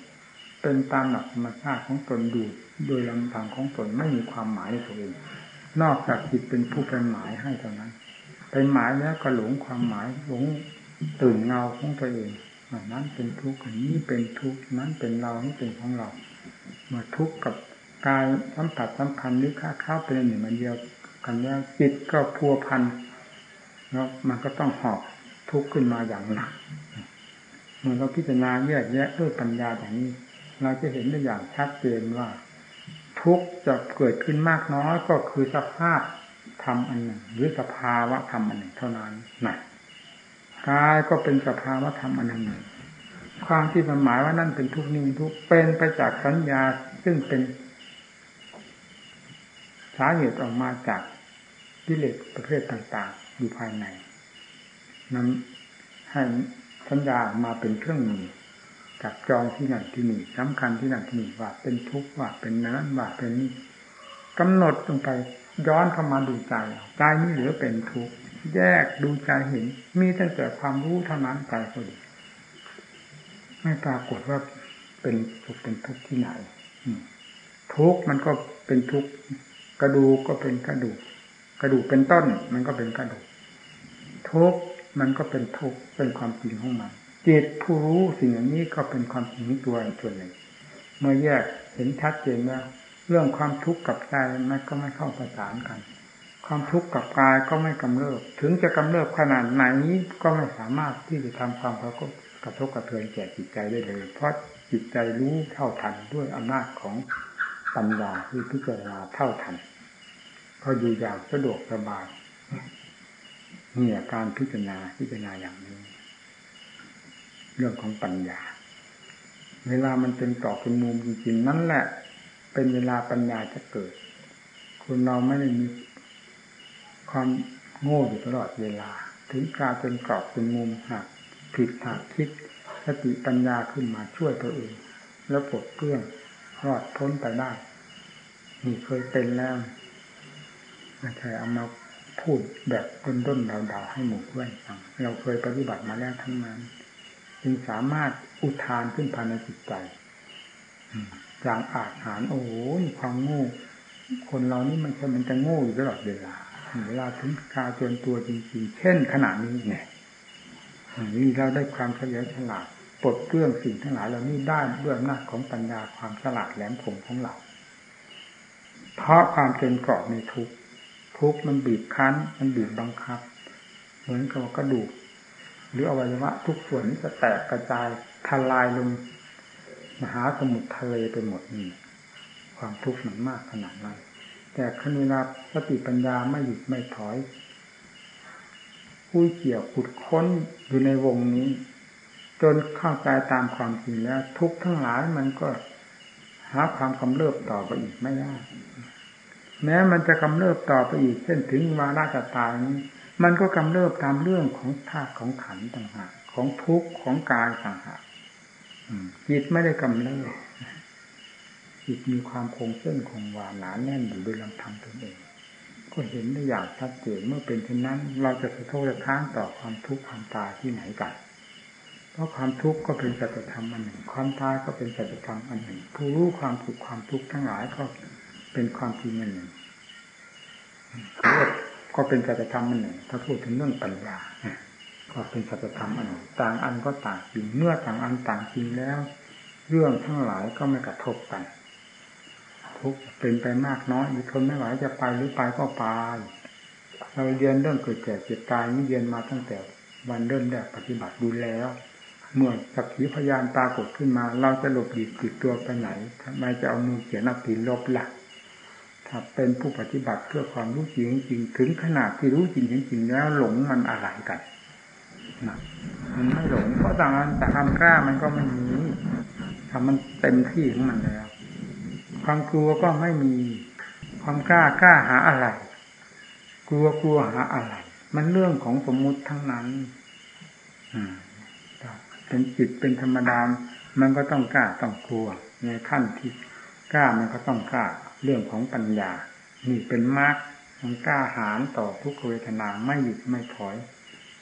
เป็นตามหลักธรรมชาติของตนดูโดยลำพังของตนไม่มีความหมายในตัวเอง นอกจากจิตเป็นผู้เป็นหมายให้เท่านั้นเป็นหมายแล้วก็หลงความหมายหลงตื่นเงาของตัวเองนั้นเป็นทุกข์อันนี้เป็นทุกข์นั้นเป็นเรานี่เป็นของเราเมื่อทุกข์กับกายสัมผัสสำคัญหรือค้าข้าวเป็นหนึ่งมันเดียวกันแล้วจิตก็พัวพันแล้วมันก็ต้องหอบทุกข์ขึ้นมาอย่างหนักเมื่อเราพิจารณาแยกแยะด้วยปัญญาอย่างนี้ เราจะเห็นได้อย่างชัดเจนว่า ทุกข์จะเกิดขึ้นมากน้อยก็คือสภาพธรรมอันหนึ่ง หรือสภาวะธรรมอันหนึ่งเท่านั้นนะกายก็เป็นสภาวะธรรมอันหนึ่ง ความที่มันหมายว่านั่นเป็นทุกนี่งทุกเป็นไปจากสัญญาซึ่งเป็นสาเหตุออกมาจากกิเลสประเภทต่างๆ อยู่ภายในนั้นให้สัญญามาเป็นเครื่องมือ จับจองที่นั่นที่นี่สำคัญที่นั่นที่นี่ว่าเป็นทุกข์ว่าเป็นนั้นว่าเป็นนี้กำหนดลงไปย้อนเข้ามาดูใจใจนี่เหลือเป็นทุกข์แยกดูใจเห็น มีตั้งแต่ความรู้เท่านั้นใจก็ดีไม่ปรากฏว่าเป็นสุขเป็นทุกข์ที่ไหนทุกข์มันก็เป็นทุกข์กระดูกก็เป็นกระดูก กระดูกเป็นต้น มันก็เป็นกระดูกทุกข์มันก็เป็นทุกข์เป็นความจริงของมัน จิตผู้รู้สิ่งอย่างนี้ก็เป็นความจริงตัวส่วนหนึ่ง เมื่อแยกเห็นชัดเจนว่าเรื่องความทุกข์กับใจมันก็ไม่เข้าประสานกัน ความทุกข์กับกายก็ไม่กำเริบ ถึงจะกำเริบขนาดไหนก็ไม่สามารถที่จะทำความประกบกระทบกระเทือนแก่จิตใจได้เลย เพราะจิตใจรู้เท่าทันด้วยอำนาจของปัญญาที่พิจารณาเท่าทันก็อยู่อย่างสะดวกสบายเนี่ยการพิจารณาพิจารณาอย่างนี้ เรื่องของปัญญา เวลามันเป็นตอกเป็นมุมจริงๆนั่นแหละ เป็นเวลาปัญญาจะเกิด คุณเราไม่ได้มีความโง่อยู่ตลอดเวลา ถึงกลายเป็นกรอบเป็นมุมหักผิดหักคิดสติปัญญาขึ้นมาช่วยตัวเอง แล้วปลดเปลื้องรอดพ้นไปได้นี่เคยเป็นแล้วไม่ใช่เอามาพูดแบบต้นต้นเดาๆให้หมู่เพื่อนฟังเราเคยปฏิบัติมาแล้วทั้งนั้น จึงสามารถอุทานขึ้นภายในจิตใจอย่างอาจหารโอ้โหความโง่คนเรานี่มันมันจะโง่อยู่ตลอดเวลาเวลาถึงกาจนตัวจริงๆ เช่นขณะนี้เนี่ยนี่เราได้ความเฉลียวฉลาดปลดเปลื้องสิ่งทั้งหลายเหล่านี้ได้ด้วยอำนาจของปัญญาความฉลาดแหลมคมของเรา เพราะความเป็นเกราะในทุกทุกมันบีบคั้น มันบีบบังคับ เหมือนกับกระดูก หรืออวัยวะทุกส่วนนี้จะแตกกระจายทลายลงมหาสมุทรทะเลไปหมดนี่ความทุกข์มันมากขนาดนั้น แต่ขณะสติปัญญาไม่หยุดไม่ถอยคุยเกี่ยวขุดค้นอยู่ในวงนี้ จนเข้าใจตามความจริงแล้ว ทุกทั้งหลายมันก็หาความกำเริบต่อไปอีกไม่ได้แม้มันจะกำเริบต่อไปอีกเช่นถึงวาระจะตายนี้ มันก็กำเริบตามเรื่องของธาตุของขันต่างหากของทุกข์ของกายต่างหากจิตไม่ได้กำเริบจิตมีความคงเส้นคงวาหนาแน่นอยู่โดยลำพังตนเอง ก็เห็นได้อย่างชัดเจนเมื่อเป็นเช่นนั้น เราจะสะทกสะท้านต่อความทุกข์ความตายที่ไหนกันเพราะความทุกข์ก็เป็นสัจธรรมอันหนึ่ง ความตายก็เป็นสัจธรรมอันหนึ่ง ผู้รู้ความสุขความทุกข์ทั้งหลายก็เป็นความจริงอันหนึ่ง ก็เป็นสัจธรรมอันหนึ่ง ถ้าพูดถึงเรื่องปัญญาก็เป็นสัจธรรมอันหนึ่งต่างอันก็ต่างจริงเมื่อต่างอันต่างจริงแล้ว เรื่องทั้งหลายก็ไม่กระทบกันทุกเป็นไปมากน้อยทนไม่ไหวจะไปหรือไปก็ไปเราเรียนเรื่องเกิดแก่เจ็บตายนี่เรียนมาตั้งแต่วันเริ่มแรกปฏิบัติดูแล้ว เมื่อสักขีพยานปรากฏขึ้นมา เราจะหลบหลีกติดตัวไปไหนทำไมจะเอามือเขียนเอาตีลบหลัก ถ้าเป็นผู้ปฏิบัติเพื่อความรู้จริงจริงถึงขนาดที่รู้จริงจริงแล้วหลงมันอะไรกันนะมันไม่หลงเพราะต่างแต่ความกล้ามันก็ไม่มีทำมันเต็มที่ของมันแล้ว ความกลัวก็ไม่มี ความกล้ากล้าหาอะไร กลัวกลัวหาอะไร มันเรื่องของสมมุติทั้งนั้น อืมเป็นจิตเป็นธรรมดา มันก็ต้องกล้าต้องกลัว ในขั้นที่กล้ามันก็ต้องกล้า เรื่องของปัญญา นี่เป็นมรรคมันกล้าหารต่อทุกเวทนาไม่หยุดไม่ถอย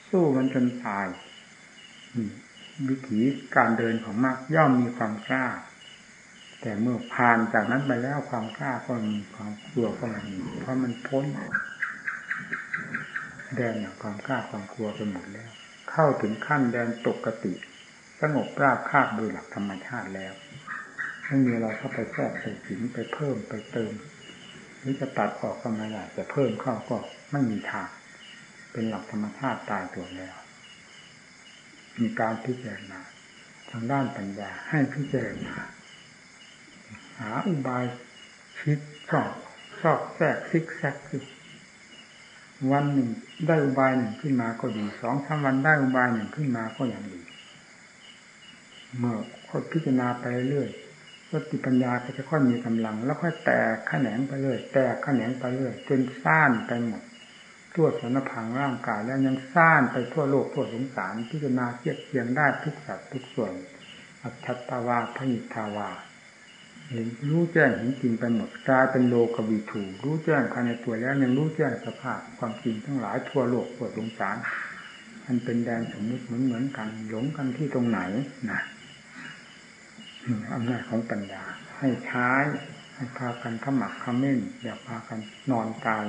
สู้มันจนตายวิถีการเดินของมรรคย่อมมีความกล้า แต่เมื่อผ่านจากนั้นไปแล้วความกล้าก็มีความกลัวก็มีเพราะมันพ้นแดนความกล้าความกลัวไปหมดแล้ว เข้าถึงขั้นแดนปกติ สงบราบคาบโดยหลักธรรมชาติแล้ว ไม่มีเราเข้าไปแทรกไปสิงไปเพิ่มไปเติม หรือจะตัดออกก็ไม่ได้จะเพิ่มเข้าก็ไม่มีทาง เป็นหลักธรรมชาติตายตัวแล้ว มีการพิจารณาทางด้านปัญญาให้พิจารณาหาอุบายคิดชอบชอบแทรกซิกแซกคือวันหนึ่งได้อุบายหนึ่งขึ้นมาก็ดีสองสามวันได้อุบายหนึ่งขึ้นมาก็ย่างดีเมื่อค่อยพิจารณาไปเรื่อย สติปัญญาก็จะค่อยมีกำลัง แล้วค่อยแตกขแขนงไปเรื่อยแตกขแขนงไปเรื่อยจนซ่านไปหมดทั่วสารพังร่างกายแล้วยังซ่านไปทั่วโลกทั่วสงสารพิจารณาเทียบเทียงได้ทุกสัตว์ทุกส่วนอัตถตาวาพยิทาวาเห็นรู้แจ้งเห็นจริงไปหมดกลายเป็นโลกบีถูรู้แจ้งภายในตัวแล้วยังรู้แจ้งสภาพความจริงทั้งหลายทั่วโลกทั่วสงสารมันเป็นแดนสมมุติเหมือนเหมือนกันหลงกันที่ตรงไหนนะ อำนาจของปัญญา ให้ใช้ให้พากันขมักขม้น อย่าพากันนอนตาย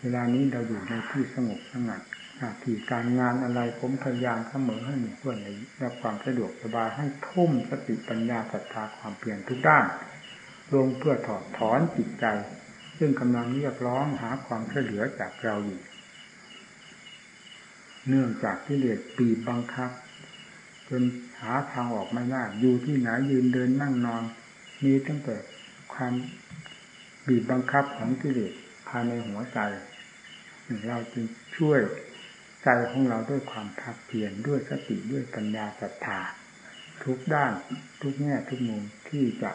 เวลานี้เราอยู่ในที่สงบสงัดหน้าที่การงานอะไรผมพยายามเสมอให้หมู่เพื่อนในรับความสะดวกสบายให้ทุ่มสติปัญญาศรัทธาความเปลี่ยนทุกด้าน ลงเพื่อถอดถอนจิตใจ ซึ่งกำลังเรียกร้องหาความช่วยเหลือจากเราอยู่ เนื่องจากที่เดือดปีบังคับ จนหาทางออกไม่ได้อยู่ที่ไหนยืนเดินนั่งนอน มีตั้งแต่ความบีบบังคับของกิเลสพายในหัวใจ เราจึงช่วยใจของเราด้วยความภาคเพียรด้วยสติด้วยปัญญาศรัทธาทุกด้านทุกแง่ทุกมุมที่จะ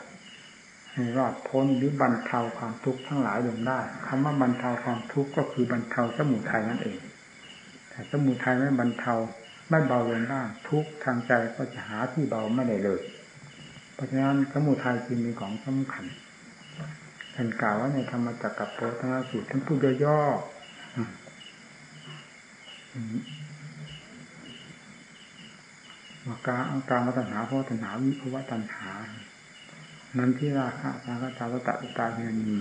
ให้รอดพ้นหรือบรรเทาความทุกข์ทั้งหลายลงได้คำว่าบรรเทาความทุกข์ก็คือบรรเทาสมุทัยนั่นเอง แต่สมุทัยไม่บรรเทา ไม่เบาลงได้ทุกทางใจก็จะหาที่เบาไม่ได้เลย เพราะฉะนั้นสมุทัยจึงมีของสำคัญท่านกล่าวว่าในธรรมจักรกับโพธนาสูตรท่านพูดย่อว่าการการมาตัญหาเพราะตัญหาวิภวะตัญหา นั้นที่ราคะสากตาวัตตตาเนีมี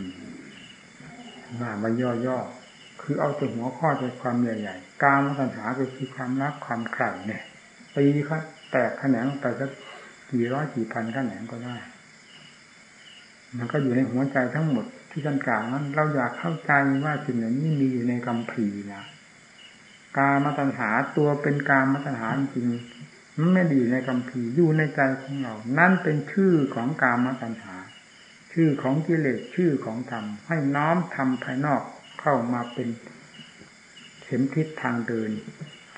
ว่ามาย่อๆ คือเอาตัวหัวข้อใจความใหญ่ๆการมาตัญหาก็คือความรักความใคร่เนี่ยตีครับแตกแขนงไปสักกี่ร้อยกี่พันแขนงก็ได้ มันก็อยู่ในหัวใจทั้งหมดที่ท่านกล่าวนั้นเราอยากเข้าใจว่าสิ่งเหล่านี้มีอยู่ในคำพีนะกามตัญหาตัวเป็นกามตัญหาจริงมันไม่ดีในคำพีอยู่ในใจของเรา นั่นเป็นชื่อของกามตัญหา ชื่อของกิเลสชื่อของธรรมให้น้อมทำภายนอก เข้ามาเป็นเข็มทิศทางเดิน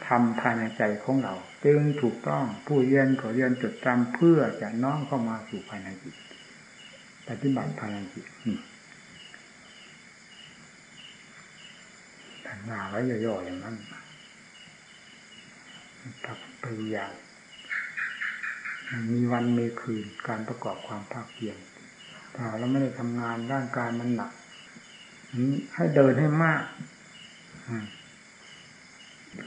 ทำภายในใจของเรา จึงถูกต้องผู้เรียนก็เรียนจดจำเพื่อจะน้อมเข้ามาสู่ภายในจิตปฏิบัติภายในจิตท่านว่าไว้ย่อๆอย่างนั้นทักพยายามมีวันมีคืนการประกอบความภาคเพียรถ้าเราไม่ได้ทำงานร่างกายมันหนัก ให้เดินให้มาก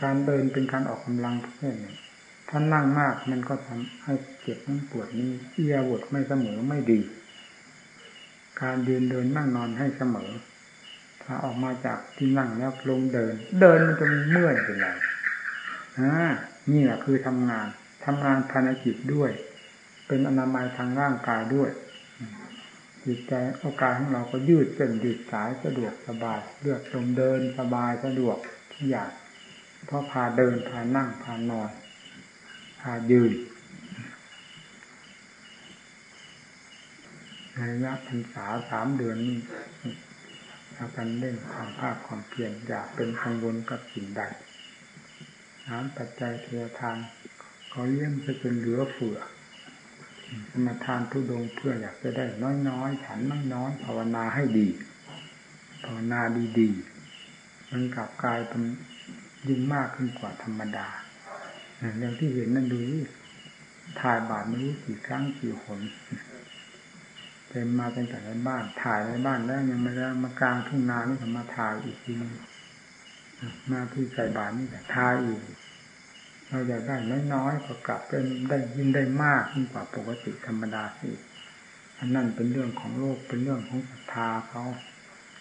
การเดินเป็นการออกกำลังประเภทหนึ่งถ้านั่งมากมันก็ทำให้เจ็บนั้นปวดนี้เอียบดไม่เสมอไม่ดี การยืนเดินนั่งนอนให้เสมอ ถ้าออกมาจากที่นั่งแล้วลงเดิน เดินมันจะเมื่อยเป็นไรอ่านี่แหละคือทำงานทำงานภายในจิตด้วย เป็นอนามัยทางร่างกายด้วย จิตใจโอกาสของเราก็ยืดเส้นยืดสายสะดวกสบายเลือดลมเดินสบายสะดวกทุกอย่างเพราะพาเดินพานั่งพานอนพายืนในระยะพรรษาสามเดือนนี้ถ้ากันเล่นความภาคความเพียรอยากเป็นกังวลกับสิ่งใดน้ำปัจจัยเทวทานเขาเลี้ยงจะจนเหลือเฟือ มาทานทุดงเพื่ออยากจะได้น้อยๆฉันน้อยๆภาวนาให้ดี ภาวนาดีๆมันกลับกลายเป็นยิ่งมากขึ้นกว่าธรรมดาอย่างที่เห็นนั่นดูถ่ายบาทไม่รู้กี่ครั้งกี่หนเต็มมาเป็นแต่ในบ้านถ่ายในบ้านแล้วยังไม่ได้วมากลางทุ่งนานี่ทำมาถ่ายอีกทีนึงมาที่ใส่บาทนี่แต่ถ่ายอีก เราอยากได้น้อยๆก็กลับเป็นได้ยินได้มากขึ้นกว่าปกติธรรมดาสิอันนั้นเป็นเรื่องของโลกเป็นเรื่องของศรัทธาเขา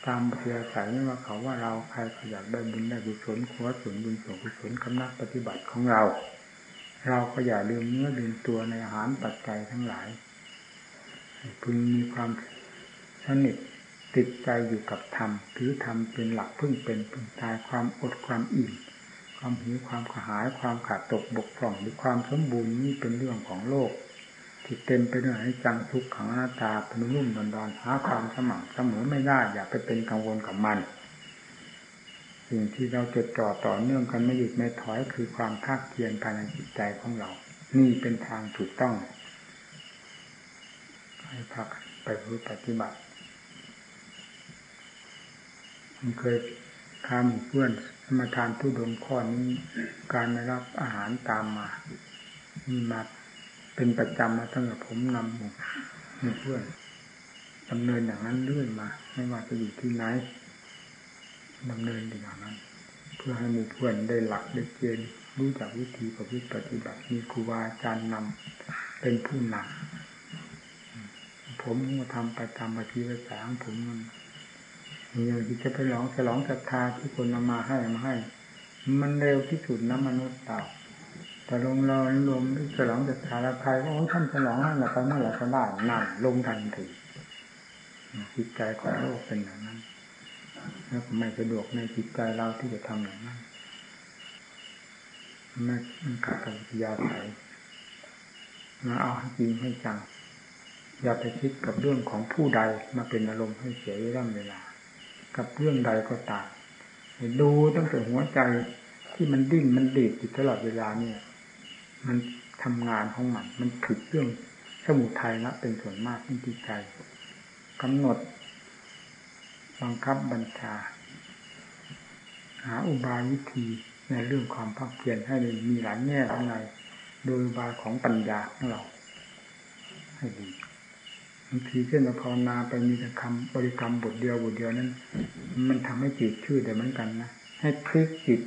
ตามเพียสายไม่ว่าเขาว่าเราใครอยากได้บุญได้กุศลขอส่วนบุญส่วนกุศลกำนักปฏิบัติของเรา เราก็อย่าลืมเนื้อลืมตัวในอาหารปัจจัยทั้งหลายพึงมีความสนิทติดใจอยู่กับธรรมถือธรรมเป็นหลักพึ่งเป็นพึ่งตายความอดความอิ่ม ความหิวความกระหายความขาดตกบกพร่องหรือความสมบูรณ์นี่เป็นเรื่องของโลก ที่เต็มไปด้วยจังทุกขังอนัตตาเป็นรุ่มดอนดอนหาความสม่ำเสมอไม่ได้อย่าไปเป็นกังวลกับมัน สิ่งที่เราจดจ่อต่อเนื่องกันไม่หยุดไม่ถอยคือความภาคเพียรภายในจิตใจของเรา นี่เป็นทางถูกต้อง ให้พักไปปฏิบัติมันเคย คาหมู่เพื่อนมาทานผู้ดมข้อนี้ การไม่รับอาหารตามมา มีมาเป็นประจำมาตั้งแต่ผมนำหมู่เพื่อนดำเนินอย่างนั้นเรื่อยมา ไม่ว่าจะอยู่ที่ไหนดำเนินอย่างนั้น เพื่อให้หมู่เพื่อนได้หลักได้เกณฑ์รู้จักวิธีประพฤติปฏิบัติ มีครูบาอาจารย์นำเป็นผู้นำผมก็ทำไปตามปฏิบัติของผมมัน ที่จะไปหลองฉลองศรัทธาที่คนนามาให้มาให้ มันเร็วที่สุดนะมนุษย์เต่าแต่ลงรอรวมฉลองศรัทธาแล้วใครก็โอ้ท่านฉลองให้เราไปเมื่อไหร่ก็ได้นั่นลงทันทีจิตใจของโลกเป็นอย่างนั้นแล้วไม่สะดวกในจิตใจเราที่จะทำอย่างนั้นไม่ขัดกับยาใสมาเอาให้จริงให้จังอย่าไปคิดกับเรื่องของผู้ใดมาเป็นอารมณ์ให้เสียเวลาเวลา กับเรื่องใดก็ตามดูตั้งแต่หัวใจที่มันดิ้นมันดีดอยู่ตลอดเวลาเนี่ย มันทำงานของมัน มันผิดเรื่องสมุทัยละเป็นส่วนมากที่จิตใจกำหนด บังคับบัญชา หาอุบายวิธีในเรื่องความภาคเพียรให้มีหลายแง่ข้างในโดยบายของปัญญาของเรา ให้ดี บางทีเช่นเราภาวนาไปมีแต่คำบริกรรมบทเดียวบทเดียวนั้น มันทำให้จิตชื่อแต่เหมือนกันนะให้พลิกจิต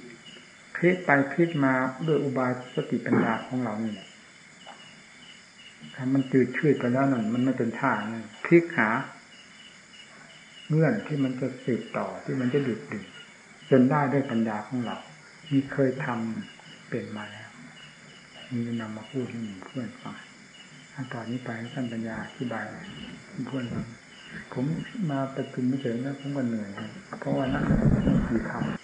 พลิกไปพลิกมาด้วยอุบายสติปัญญาของเรานี่แหละถ้ามันจืดชืดไปแล้วนั่นมันไม่เป็นท่านั่นพลิกหาเงื่อนที่มันจะสืบต่อที่มันจะดุดดึงจนได้ด้วยปัญญาของเรา มีเคยทำเป็นมาแล้วมีนำมาพูดให้เพื่อนฟัง ตอนนี้ไปท่านปัญญาอธิบายเพื่อนผมมาประชุมไม่เฉยนะผมก็เหนื่อยเพราะว่านั่งกี่คำ